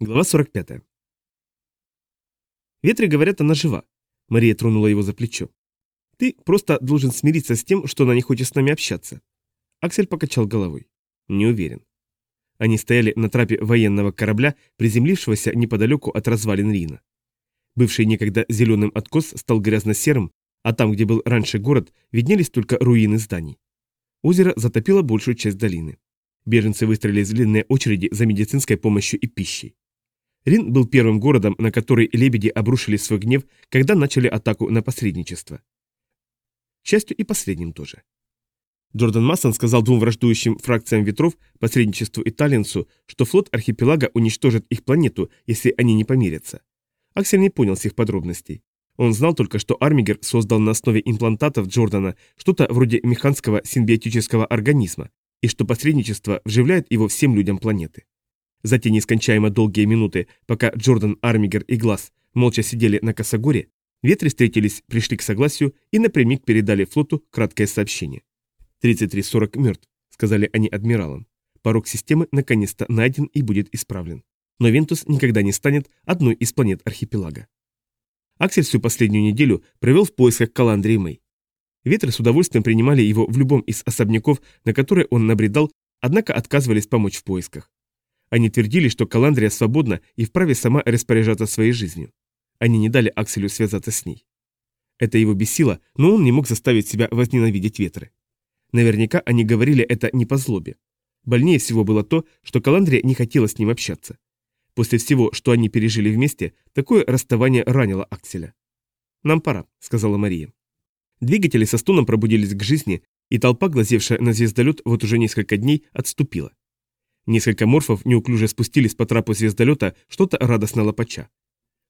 Глава 45. Ветры говорят, она жива. Мария тронула его за плечо. Ты просто должен смириться с тем, что она не хочет с нами общаться. Аксель покачал головой. Не уверен. Они стояли на трапе военного корабля, приземлившегося неподалеку от развалин Рина. Бывший некогда зеленым откос стал грязно-серым, а там, где был раньше город, виднелись только руины зданий. Озеро затопило большую часть долины. Беженцы выстроились в длинные очереди за медицинской помощью и пищей. Рин был первым городом, на который лебеди обрушили свой гнев, когда начали атаку на посредничество. К счастью, и последним тоже. Джордан Массон сказал двум враждующим фракциям ветров, посредничеству и Таллинсу, что флот архипелага уничтожит их планету, если они не помирятся. Аксель не понял всех подробностей. Он знал только, что Армигер создал на основе имплантатов Джордана что-то вроде механского симбиотического организма, и что посредничество вживляет его всем людям планеты. За те нескончаемо долгие минуты, пока Джордан, Армигер и Глаз молча сидели на косогоре, ветры встретились, пришли к согласию и напрямик передали флоту краткое сообщение. 3340 мертв, сказали они адмиралам. Порог системы наконец-то найден и будет исправлен. Но Вентус никогда не станет одной из планет архипелага. Аксель всю последнюю неделю провел в поисках Каландрии Мэй. Ветры с удовольствием принимали его в любом из особняков, на которые он набредал, однако отказывались помочь в поисках. Они твердили, что Каландрия свободна и вправе сама распоряжаться своей жизнью. Они не дали Акселю связаться с ней. Это его бесило, но он не мог заставить себя возненавидеть ветры. Наверняка они говорили это не по злобе. Больнее всего было то, что Каландрия не хотела с ним общаться. После всего, что они пережили вместе, такое расставание ранило Акселя. «Нам пора», — сказала Мария. Двигатели со стоном пробудились к жизни, и толпа, глазевшая на звездолет вот уже несколько дней, отступила. Несколько морфов неуклюже спустились по трапу звездолета, что-то радостно лопача.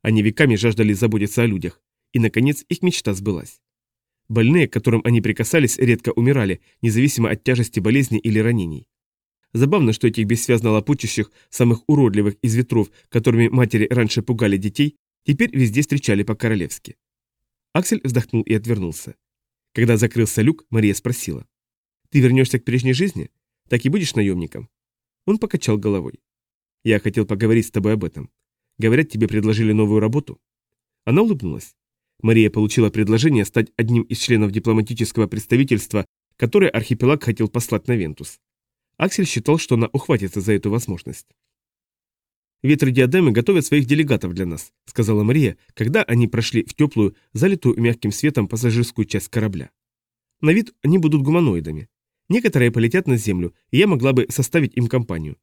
Они веками жаждали заботиться о людях, и, наконец, их мечта сбылась. Больные, к которым они прикасались, редко умирали, независимо от тяжести болезни или ранений. Забавно, что этих бессвязно лопучащих, самых уродливых из ветров, которыми матери раньше пугали детей, теперь везде встречали по-королевски. Аксель вздохнул и отвернулся. Когда закрылся люк, Мария спросила. «Ты вернешься к прежней жизни? Так и будешь наемником?» Он покачал головой. «Я хотел поговорить с тобой об этом. Говорят, тебе предложили новую работу?» Она улыбнулась. Мария получила предложение стать одним из членов дипломатического представительства, которое архипелаг хотел послать на Вентус. Аксель считал, что она ухватится за эту возможность. «Ветры диадемы готовят своих делегатов для нас», — сказала Мария, когда они прошли в теплую, залитую мягким светом пассажирскую часть корабля. «На вид они будут гуманоидами. Некоторые полетят на Землю, и я могла бы составить им компанию.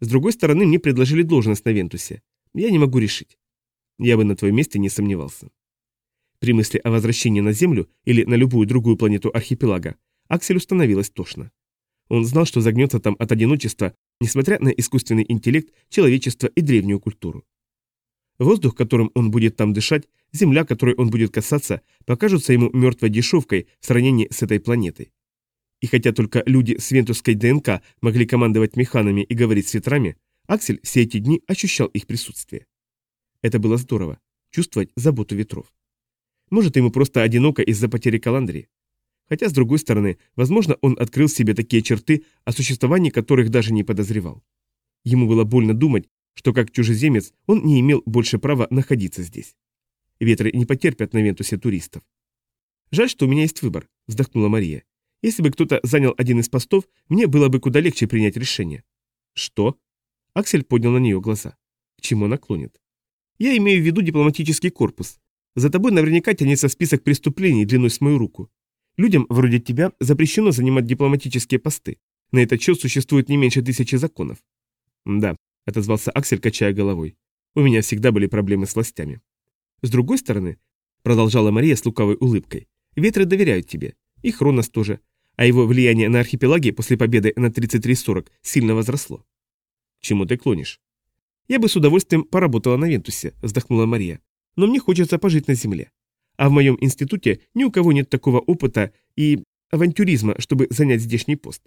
С другой стороны, мне предложили должность на Вентусе. Я не могу решить. Я бы на твоем месте не сомневался. При мысли о возвращении на Землю или на любую другую планету архипелага, Акселю становилось тошно. Он знал, что загнется там от одиночества, несмотря на искусственный интеллект, человечество и древнюю культуру. Воздух, которым он будет там дышать, земля, которой он будет касаться, покажутся ему мертвой дешевкой в сравнении с этой планетой. И хотя только люди с вентусской ДНК могли командовать механами и говорить с ветрами, Аксель все эти дни ощущал их присутствие. Это было здорово, чувствовать заботу ветров. Может, ему просто одиноко из-за потери Каландрии. Хотя, с другой стороны, возможно, он открыл себе такие черты, о существовании которых даже не подозревал. Ему было больно думать, что как чужеземец он не имел больше права находиться здесь. Ветры не потерпят на Вентусе туристов. «Жаль, что у меня есть выбор», — вздохнула Мария. Если бы кто-то занял один из постов, мне было бы куда легче принять решение. Что? Аксель поднял на нее глаза. К чему она клонит? Я имею в виду дипломатический корпус. За тобой наверняка тянется список преступлений длиной с мою руку. Людям, вроде тебя, запрещено занимать дипломатические посты. На этот счет существует не меньше тысячи законов. Да, отозвался Аксель, качая головой. У меня всегда были проблемы с властями. С другой стороны, продолжала Мария с лукавой улыбкой, ветры доверяют тебе. И Хронос тоже а его влияние на архипелаге после победы на 33-40 сильно возросло. Чему ты клонишь? Я бы с удовольствием поработала на Вентусе, вздохнула Мария. Но мне хочется пожить на Земле. А в моем институте ни у кого нет такого опыта и авантюризма, чтобы занять здешний пост.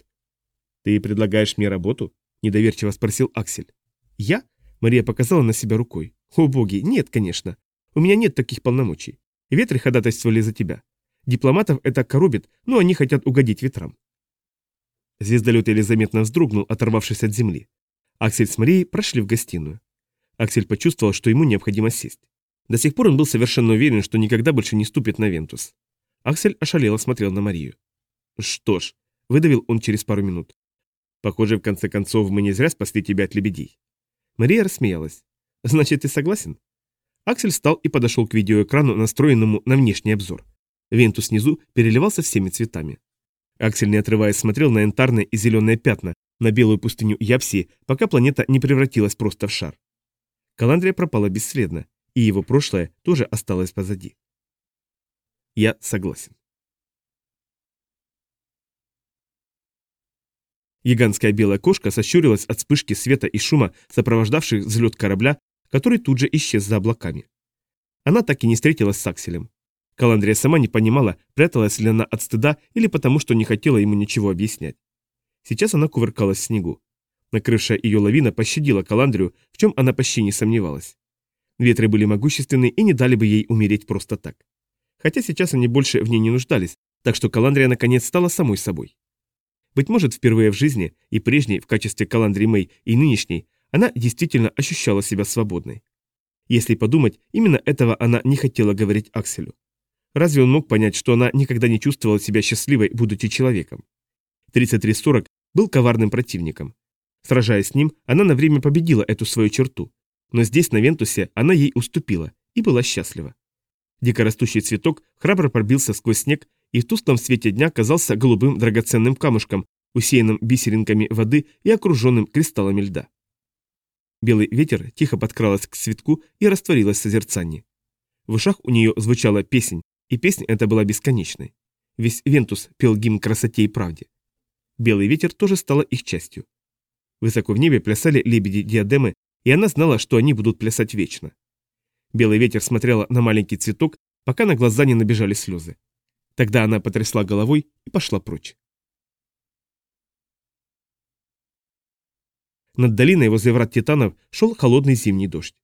Ты предлагаешь мне работу? Недоверчиво спросил Аксель. Я? Мария показала на себя рукой. О боги, нет, конечно. У меня нет таких полномочий. Ветры ходатайствовали за тебя. Дипломатов это коробит, но они хотят угодить ветрам. Звездолет еле заметно вздрогнул, оторвавшись от земли. Аксель с Марией прошли в гостиную. Аксель почувствовал, что ему необходимо сесть. До сих пор он был совершенно уверен, что никогда больше не ступит на Вентус. Аксель ошалело смотрел на Марию. «Что ж», — выдавил он через пару минут. «Похоже, в конце концов, мы не зря спасли тебя от лебедей». Мария рассмеялась. «Значит, ты согласен?» Аксель встал и подошел к видеоэкрану, настроенному на внешний обзор. Вентус снизу переливался всеми цветами. Аксель, не отрываясь, смотрел на янтарные и зеленые пятна, на белую пустыню Япсии, пока планета не превратилась просто в шар. Каландрия пропала бесследно, и его прошлое тоже осталось позади. Я согласен. Гигантская белая кошка сощурилась от вспышки света и шума, сопровождавших взлет корабля, который тут же исчез за облаками. Она так и не встретилась с Акселем. Каландрия сама не понимала, пряталась ли она от стыда или потому, что не хотела ему ничего объяснять. Сейчас она кувыркалась в снегу. Накрывшая ее лавина пощадила Каландрию, в чем она почти не сомневалась. Ветры были могущественны и не дали бы ей умереть просто так. Хотя сейчас они больше в ней не нуждались, так что Каландрия наконец стала самой собой. Быть может, впервые в жизни, и прежней в качестве Каландрии Мэй, и нынешней, она действительно ощущала себя свободной. Если подумать, именно этого она не хотела говорить Акселю. Разве он мог понять, что она никогда не чувствовала себя счастливой, будучи человеком? 3340 был коварным противником. Сражаясь с ним, она на время победила эту свою черту. Но здесь, на Вентусе, она ей уступила и была счастлива. Дикорастущий цветок храбро пробился сквозь снег и в тусклом свете дня казался голубым драгоценным камушком, усеянным бисеринками воды и окруженным кристаллами льда. Белый ветер тихо подкралась к цветку и растворилась в созерцании. В ушах у нее звучала песнь, и песня эта была бесконечной. Весь Вентус пел гимн красоте и правде. Белый ветер тоже стала их частью. Высоко в небе плясали лебеди-диадемы, и она знала, что они будут плясать вечно. Белый ветер смотрела на маленький цветок, пока на глаза не набежали слезы. Тогда она потрясла головой и пошла прочь. Над долиной возле врат титанов шел холодный зимний дождь.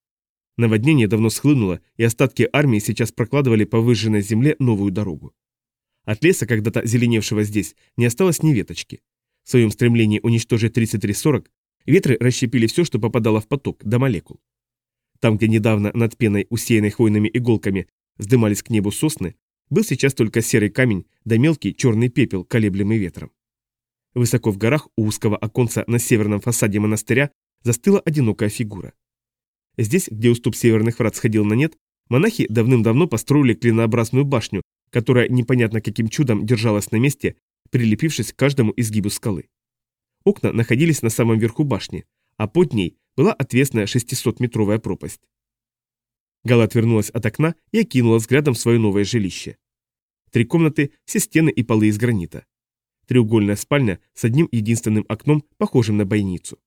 Наводнение давно схлынуло, и остатки армии сейчас прокладывали по выжженной земле новую дорогу. От леса, когда-то зеленевшего здесь, не осталось ни веточки. В своем стремлении уничтожить 3340 ветры расщепили все, что попадало в поток, до молекул. Там, где недавно над пеной, усеянной хвойными иголками, вздымались к небу сосны, был сейчас только серый камень да мелкий черный пепел, колеблемый ветром. Высоко в горах у узкого оконца на северном фасаде монастыря застыла одинокая фигура. Здесь, где уступ северных врат сходил на нет, монахи давным-давно построили клинообразную башню, которая непонятно каким чудом держалась на месте, прилепившись к каждому изгибу скалы. Окна находились на самом верху башни, а под ней была отвесная 600-метровая пропасть. Гала отвернулась от окна и окинула взглядом свое новое жилище. Три комнаты, все стены и полы из гранита. Треугольная спальня с одним единственным окном, похожим на бойницу.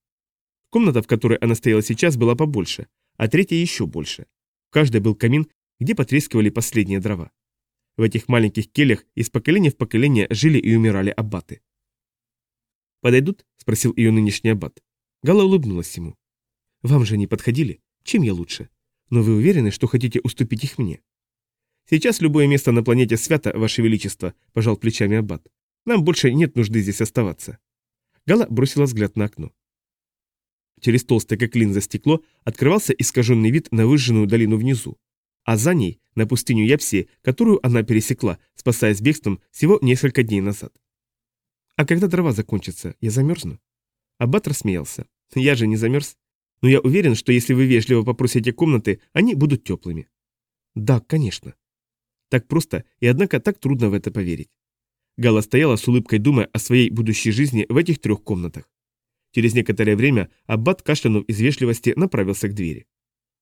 Комната, в которой она стояла сейчас, была побольше, а третья еще больше. В каждой был камин, где потрескивали последние дрова. В этих маленьких кельях из поколения в поколение жили и умирали аббаты. «Подойдут?» – спросил ее нынешний аббат. Гала улыбнулась ему. «Вам же не подходили? Чем я лучше? Но вы уверены, что хотите уступить их мне?» «Сейчас любое место на планете свято, Ваше Величество», – пожал плечами аббат. «Нам больше нет нужды здесь оставаться». Гала бросила взгляд на окно. Через толстое как линза стекло открывался искаженный вид на выжженную долину внизу, а за ней на пустыню Япсии, которую она пересекла, спасаясь бегством всего несколько дней назад. «А когда дрова закончатся, я замерзну?» Аббат рассмеялся. «Я же не замерз. Но я уверен, что если вы вежливо попросите комнаты, они будут теплыми». «Да, конечно». Так просто и однако так трудно в это поверить. Гала стояла с улыбкой, думая о своей будущей жизни в этих трех комнатах. Через некоторое время Аббат, кашлянув из вежливости, направился к двери.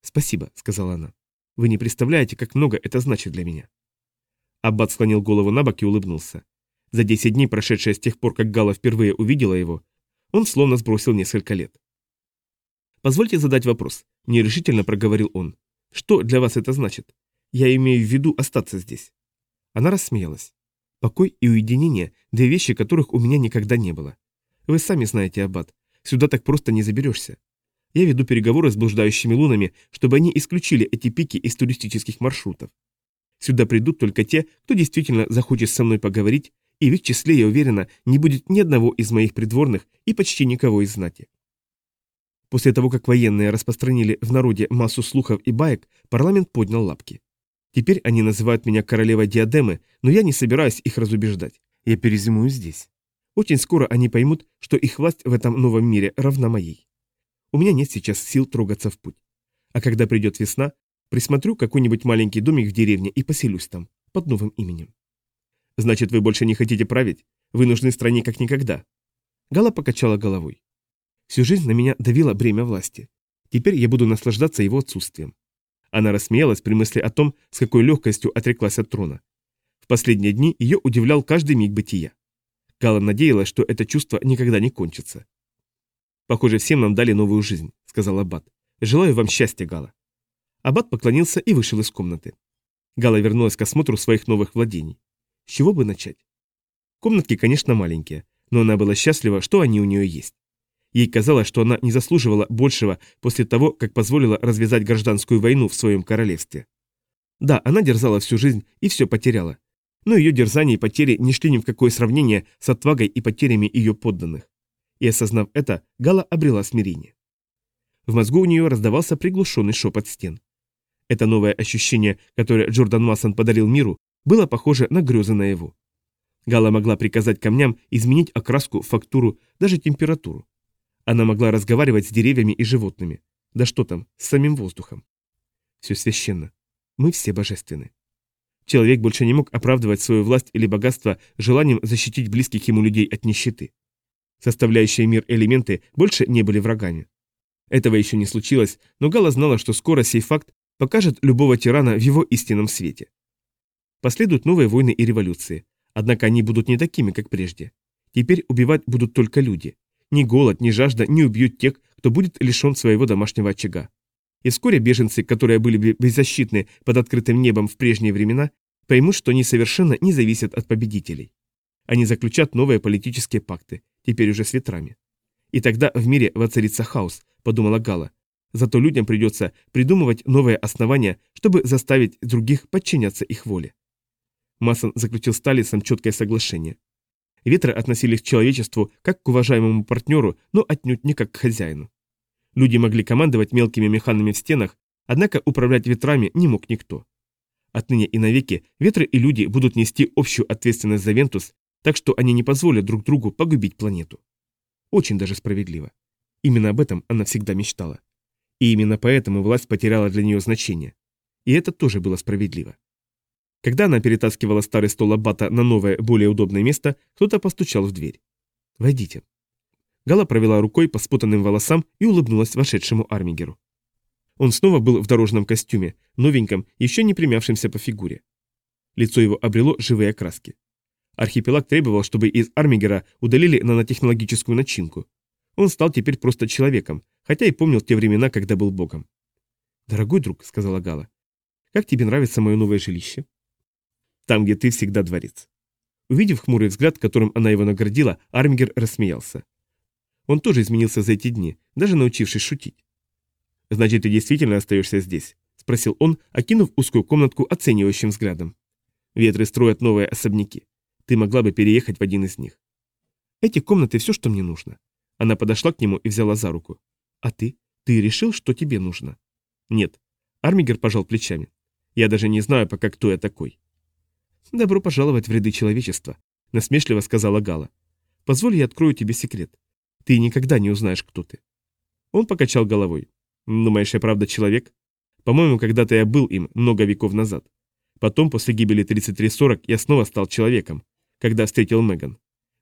«Спасибо», — сказала она. «Вы не представляете, как много это значит для меня». Аббат склонил голову на бок и улыбнулся. За 10 дней, прошедшие с тех пор, как Гала впервые увидела его, он словно сбросил несколько лет. «Позвольте задать вопрос», — нерешительно проговорил он. «Что для вас это значит? Я имею в виду остаться здесь». Она рассмеялась. «Покой и уединение — две вещи, которых у меня никогда не было. Вы сами знаете, Аббат, Сюда так просто не заберешься. Я веду переговоры с блуждающими лунами, чтобы они исключили эти пики из туристических маршрутов. Сюда придут только те, кто действительно захочет со мной поговорить, и в их числе, я уверена, не будет ни одного из моих придворных и почти никого из знати. После того, как военные распространили в народе массу слухов и баек, парламент поднял лапки. Теперь они называют меня королевой диадемы, но я не собираюсь их разубеждать. Я перезимую здесь. Очень скоро они поймут, что их власть в этом новом мире равна моей. У меня нет сейчас сил трогаться в путь. А когда придет весна, присмотрю какой-нибудь маленький домик в деревне и поселюсь там, под новым именем. Значит, вы больше не хотите править? Вы нужны стране как никогда. Гала покачала головой. Всю жизнь на меня давило бремя власти. Теперь я буду наслаждаться его отсутствием. Она рассмеялась при мысли о том, с какой легкостью отреклась от трона. В последние дни ее удивлял каждый миг бытия. Гала надеялась, что это чувство никогда не кончится. «Похоже, всем нам дали новую жизнь», — сказал Аббат. «Желаю вам счастья, Гала». Аббат поклонился и вышел из комнаты. Гала вернулась к осмотру своих новых владений. С чего бы начать? Комнатки, конечно, маленькие, но она была счастлива, что они у нее есть. Ей казалось, что она не заслуживала большего после того, как позволила развязать гражданскую войну в своем королевстве. Да, она дерзала всю жизнь и все потеряла. Но ее дерзания и потери не шли ни в какое сравнение с отвагой и потерями ее подданных. И осознав это, Гала обрела смирение. В мозгу у нее раздавался приглушенный шепот стен. Это новое ощущение, которое Джордан Массон подарил миру, было похоже на грезы наяву. Гала могла приказать камням изменить окраску, фактуру, даже температуру. Она могла разговаривать с деревьями и животными. Да что там, с самим воздухом. Все священно. Мы все божественны. Человек больше не мог оправдывать свою власть или богатство желанием защитить близких ему людей от нищеты. Составляющие мир элементы больше не были врагами. Этого еще не случилось, но Гала знала, что скоро сей факт покажет любого тирана в его истинном свете. Последуют новые войны и революции, однако они будут не такими, как прежде. Теперь убивать будут только люди. Ни голод, ни жажда не убьют тех, кто будет лишен своего домашнего очага. И вскоре беженцы, которые были бы беззащитны под открытым небом в прежние времена, поймут, что они совершенно не зависят от победителей. Они заключат новые политические пакты, теперь уже с ветрами. И тогда в мире воцарится хаос, подумала Гала. Зато людям придется придумывать новые основания, чтобы заставить других подчиняться их воле. Массон заключил с Талисом четкое соглашение. Ветры относились к человечеству как к уважаемому партнеру, но отнюдь не как к хозяину. Люди могли командовать мелкими механами в стенах, однако управлять ветрами не мог никто. Отныне и навеки ветры и люди будут нести общую ответственность за Вентус, так что они не позволят друг другу погубить планету. Очень даже справедливо. Именно об этом она всегда мечтала. И именно поэтому власть потеряла для нее значение. И это тоже было справедливо. Когда она перетаскивала старый стол Аббата на новое, более удобное место, кто-то постучал в дверь. «Войдите». Гала провела рукой по спутанным волосам и улыбнулась вошедшему Армигеру. Он снова был в дорожном костюме, новеньком, еще не примявшемся по фигуре. Лицо его обрело живые краски. Архипелаг требовал, чтобы из Армигера удалили нанотехнологическую начинку. Он стал теперь просто человеком, хотя и помнил те времена, когда был богом. «Дорогой друг», — сказала Гала, — «как тебе нравится мое новое жилище?» Там, где ты всегда дворец. Увидев хмурый взгляд, которым она его наградила, Армигер рассмеялся. Он тоже изменился за эти дни, даже научившись шутить. «Значит, ты действительно остаешься здесь?» – спросил он, окинув узкую комнатку оценивающим взглядом. «Ветры строят новые особняки. Ты могла бы переехать в один из них». «Эти комнаты – все, что мне нужно». Она подошла к нему и взяла за руку. «А ты? Ты решил, что тебе нужно?» «Нет». Армигер пожал плечами. «Я даже не знаю пока, кто я такой. «Добро пожаловать в ряды человечества», — насмешливо сказала Гала. «Позволь, я открою тебе секрет. Ты никогда не узнаешь, кто ты». Он покачал головой. «Думаешь, я правда человек? По-моему, когда-то я был им много веков назад. Потом, после гибели 3340, я снова стал человеком, когда встретил Меган.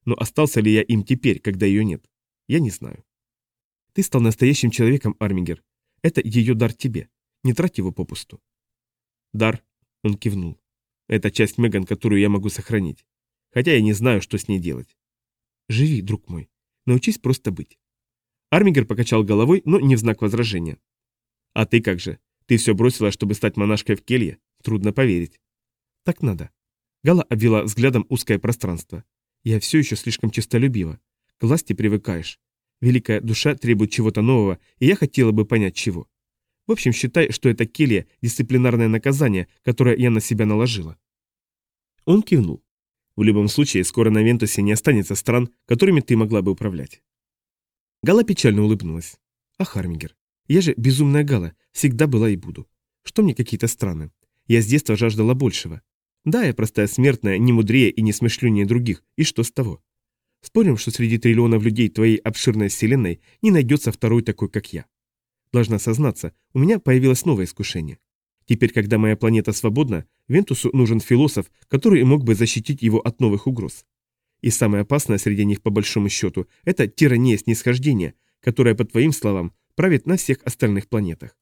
Но остался ли я им теперь, когда ее нет? Я не знаю». «Ты стал настоящим человеком, Армингер. Это ее дар тебе. Не трать его попусту». «Дар?» — он кивнул. Это часть Меган, которую я могу сохранить. Хотя я не знаю, что с ней делать. Живи, друг мой. Научись просто быть. Армигер покачал головой, но не в знак возражения. А ты как же? Ты все бросила, чтобы стать монашкой в келье? Трудно поверить. Так надо. Гала обвела взглядом узкое пространство. Я все еще слишком честолюбива. К власти привыкаешь. Великая душа требует чего-то нового, и я хотела бы понять, чего. В общем, считай, что это келья – дисциплинарное наказание, которое я на себя наложила. Он кивнул. В любом случае, скоро на Вентусе не останется стран, которыми ты могла бы управлять. Гала печально улыбнулась. А Хармингер? Я же безумная Гала, всегда была и буду. Что мне какие-то страны? Я с детства жаждала большего. Да, я простая смертная, не мудрее и не смышлюнее других, и что с того? Спорим, что среди триллионов людей твоей обширной вселенной не найдется второй такой, как я. Должна сознаться, у меня появилось новое искушение. Теперь, когда моя планета свободна, Вентусу нужен философ, который мог бы защитить его от новых угроз. И самое опасное среди них, по большому счету, это тирания снисхождения, которая, по твоим словам, правит на всех остальных планетах.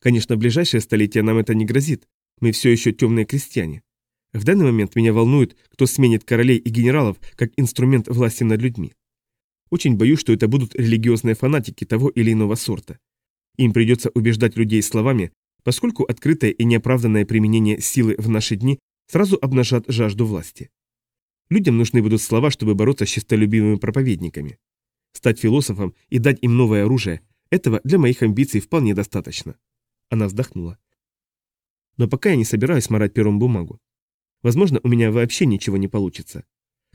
Конечно, в ближайшее столетие нам это не грозит, мы все еще темные крестьяне. В данный момент меня волнует, кто сменит королей и генералов как инструмент власти над людьми. Очень боюсь, что это будут религиозные фанатики того или иного сорта. Им придется убеждать людей словами, поскольку открытое и неоправданное применение силы в наши дни сразу обнажат жажду власти. Людям нужны будут слова, чтобы бороться с честолюбивыми проповедниками. Стать философом и дать им новое оружие – этого для моих амбиций вполне достаточно. Она вздохнула. Но пока я не собираюсь морать пером бумагу. Возможно, у меня вообще ничего не получится.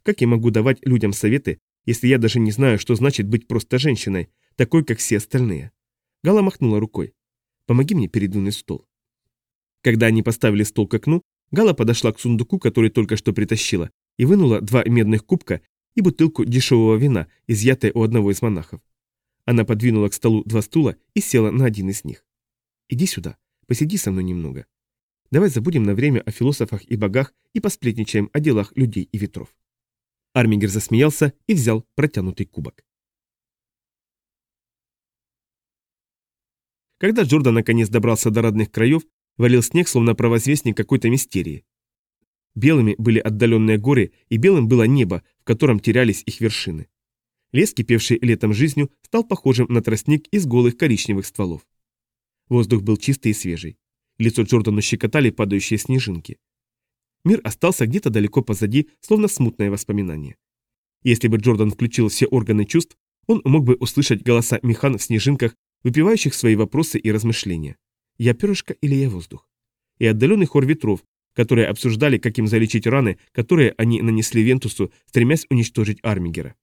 Как я могу давать людям советы, если я даже не знаю, что значит быть просто женщиной, такой, как все остальные? Гала махнула рукой. Помоги мне передвинуть стол. Когда они поставили стол к окну, Гала подошла к сундуку, который только что притащила, и вынула два медных кубка и бутылку дешевого вина, изъятая у одного из монахов. Она подвинула к столу два стула и села на один из них. «Иди сюда, посиди со мной немного. Давай забудем на время о философах и богах и посплетничаем о делах людей и ветров. Армингер засмеялся и взял протянутый кубок. Когда Джордан наконец добрался до родных краев, валил снег, словно провозвестник какой-то мистерии. Белыми были отдаленные горы, и белым было небо, в котором терялись их вершины. Лес, кипевший летом жизнью, стал похожим на тростник из голых коричневых стволов. Воздух был чистый и свежий. Лицо Джордана щекотали падающие снежинки. Мир остался где-то далеко позади, словно смутное воспоминание. Если бы Джордан включил все органы чувств, он мог бы услышать голоса механ в снежинках, выпивающих свои вопросы и размышления. Я перышко или я воздух? И отдаленный хор ветров, которые обсуждали, как им залечить раны, которые они нанесли Вентусу, стремясь уничтожить Армигера.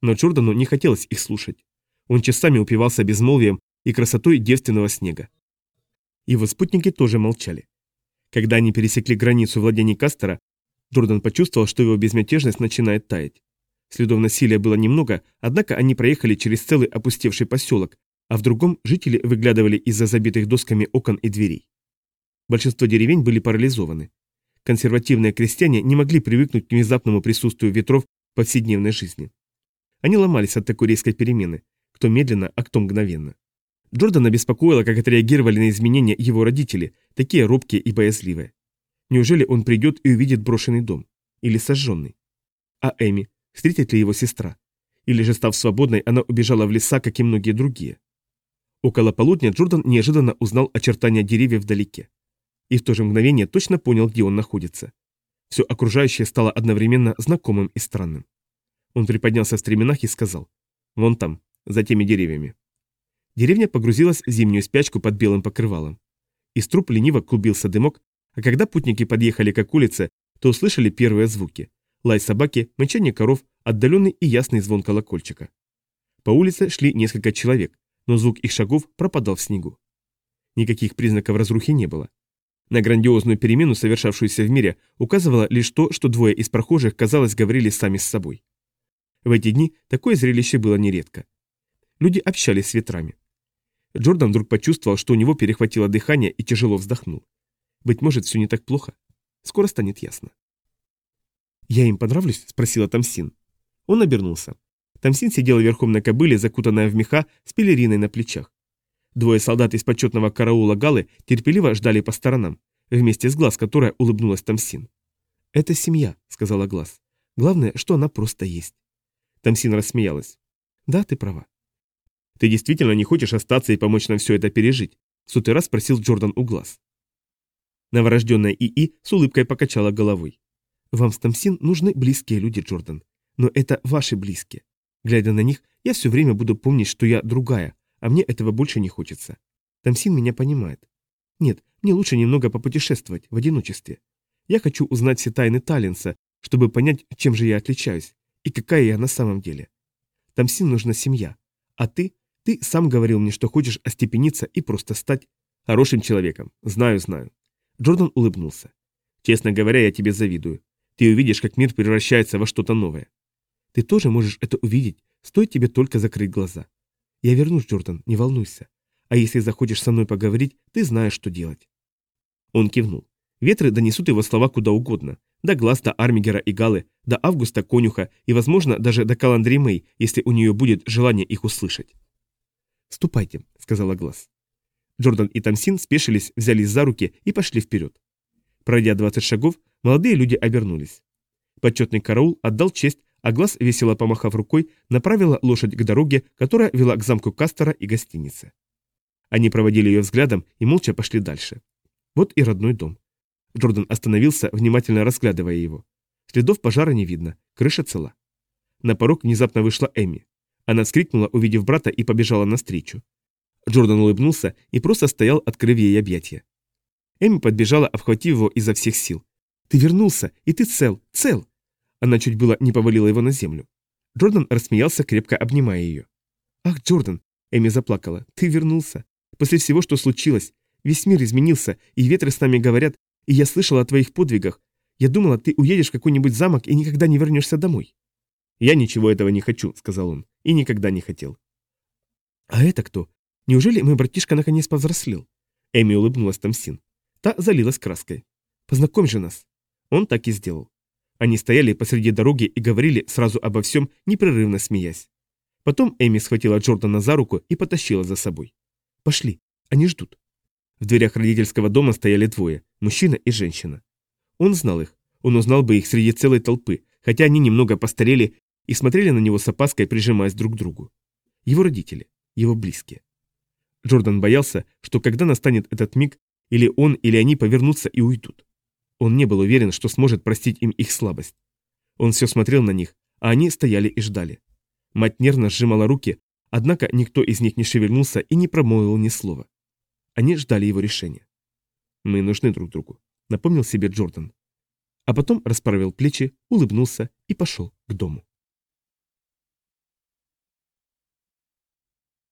Но Джордану не хотелось их слушать. Он часами упивался безмолвием и красотой девственного снега. Его спутники тоже молчали. Когда они пересекли границу владений Кастера, Джордан почувствовал, что его безмятежность начинает таять. Следов насилия было немного, однако они проехали через целый опустевший поселок, а в другом жители выглядывали из-за забитых досками окон и дверей. Большинство деревень были парализованы. Консервативные крестьяне не могли привыкнуть к внезапному присутствию ветров в повседневной жизни. Они ломались от такой резкой перемены, кто медленно, а кто мгновенно. Джордана беспокоило, как отреагировали на изменения его родители, такие робкие и боязливые. Неужели он придет и увидит брошенный дом? Или сожженный? А Эми? Встретит ли его сестра? Или же, став свободной, она убежала в леса, как и многие другие? Около полудня Джордан неожиданно узнал очертания деревьев вдалеке. И в то же мгновение точно понял, где он находится. Все окружающее стало одновременно знакомым и странным. Он приподнялся в стременах и сказал «Вон там, за теми деревьями». Деревня погрузилась в зимнюю спячку под белым покрывалом. Из труб лениво клубился дымок, а когда путники подъехали к улице, то услышали первые звуки. Лай собаки, мычание коров, отдаленный и ясный звон колокольчика. По улице шли несколько человек, но звук их шагов пропадал в снегу. Никаких признаков разрухи не было. На грандиозную перемену, совершавшуюся в мире, указывало лишь то, что двое из прохожих, казалось, говорили сами с собой. В эти дни такое зрелище было нередко. Люди общались с ветрами. Джордан вдруг почувствовал, что у него перехватило дыхание и тяжело вздохнул. Быть может, все не так плохо. Скоро станет ясно. «Я им понравлюсь?» – спросила Тамсин. Он обернулся. Тамсин сидела верхом на кобыле, закутанная в меха, с пелериной на плечах. Двое солдат из почетного караула Галы терпеливо ждали по сторонам, вместе с глаз, которая улыбнулась Тамсин. «Это семья», — сказала глаз. «Главное, что она просто есть». Тамсин рассмеялась. «Да, ты права. «Ты действительно не хочешь остаться и помочь нам все это пережить?» — сотый раз спросил Джордан у глаз. Новорожденная ИИ с улыбкой покачала головой. «Вам с Тамсин нужны близкие люди, Джордан. Но это ваши близкие. Глядя на них, я все время буду помнить, что я другая, а мне этого больше не хочется. Тамсин меня понимает. Нет, мне лучше немного попутешествовать в одиночестве. Я хочу узнать все тайны Таллинса, чтобы понять, чем же я отличаюсь и какая я на самом деле. Тамсин нужна семья, а ты Ты сам говорил мне, что хочешь остепениться и просто стать хорошим человеком. Знаю, знаю. Джордан улыбнулся. Честно говоря, я тебе завидую. Ты увидишь, как мир превращается во что-то новое. Ты тоже можешь это увидеть, стоит тебе только закрыть глаза. Я вернусь, Джордан, не волнуйся. А если захочешь со мной поговорить, ты знаешь, что делать. Он кивнул. Ветры донесут его слова куда угодно. До глаз, до Армигера и Галы, до Августа Конюха и, возможно, даже до Каландри Мэй, если у нее будет желание их услышать. «Ступайте», — сказала Глаз. Джордан и Тамсин спешились, взялись за руки и пошли вперед. Пройдя 20 шагов, молодые люди обернулись. Почетный караул отдал честь, а Глаз, весело помахав рукой, направила лошадь к дороге, которая вела к замку Кастера и гостинице. Они проводили ее взглядом и молча пошли дальше. Вот и родной дом. Джордан остановился, внимательно разглядывая его. Следов пожара не видно, крыша цела. На порог внезапно вышла Эми. Она вскрикнула, увидев брата, и побежала навстречу. Джордан улыбнулся и просто стоял, открыв ей объятия. Эми подбежала, обхватив его изо всех сил. «Ты вернулся, и ты цел, цел!» Она чуть было не повалила его на землю. Джордан рассмеялся, крепко обнимая ее. «Ах, Джордан!» Эми заплакала. «Ты вернулся. После всего, что случилось. Весь мир изменился, и ветры с нами говорят, и я слышала о твоих подвигах. Я думала, ты уедешь в какой-нибудь замок и никогда не вернешься домой». «Я ничего этого не хочу», — сказал он, — «и никогда не хотел». «А это кто? Неужели мой братишка наконец повзрослел?» Эми улыбнулась Тамсин. Та залилась краской. «Познакомь же нас». Он так и сделал. Они стояли посреди дороги и говорили сразу обо всем, непрерывно смеясь. Потом Эми схватила Джордана за руку и потащила за собой. «Пошли, они ждут». В дверях родительского дома стояли двое, мужчина и женщина. Он знал их, он узнал бы их среди целой толпы, хотя они немного постарели и смотрели на него с опаской, прижимаясь друг к другу. Его родители, его близкие. Джордан боялся, что когда настанет этот миг, или он, или они повернутся и уйдут. Он не был уверен, что сможет простить им их слабость. Он все смотрел на них, а они стояли и ждали. Мать нервно сжимала руки, однако никто из них не шевельнулся и не промолвил ни слова. Они ждали его решения. «Мы нужны друг другу», — напомнил себе Джордан. А потом расправил плечи, улыбнулся и пошел к дому.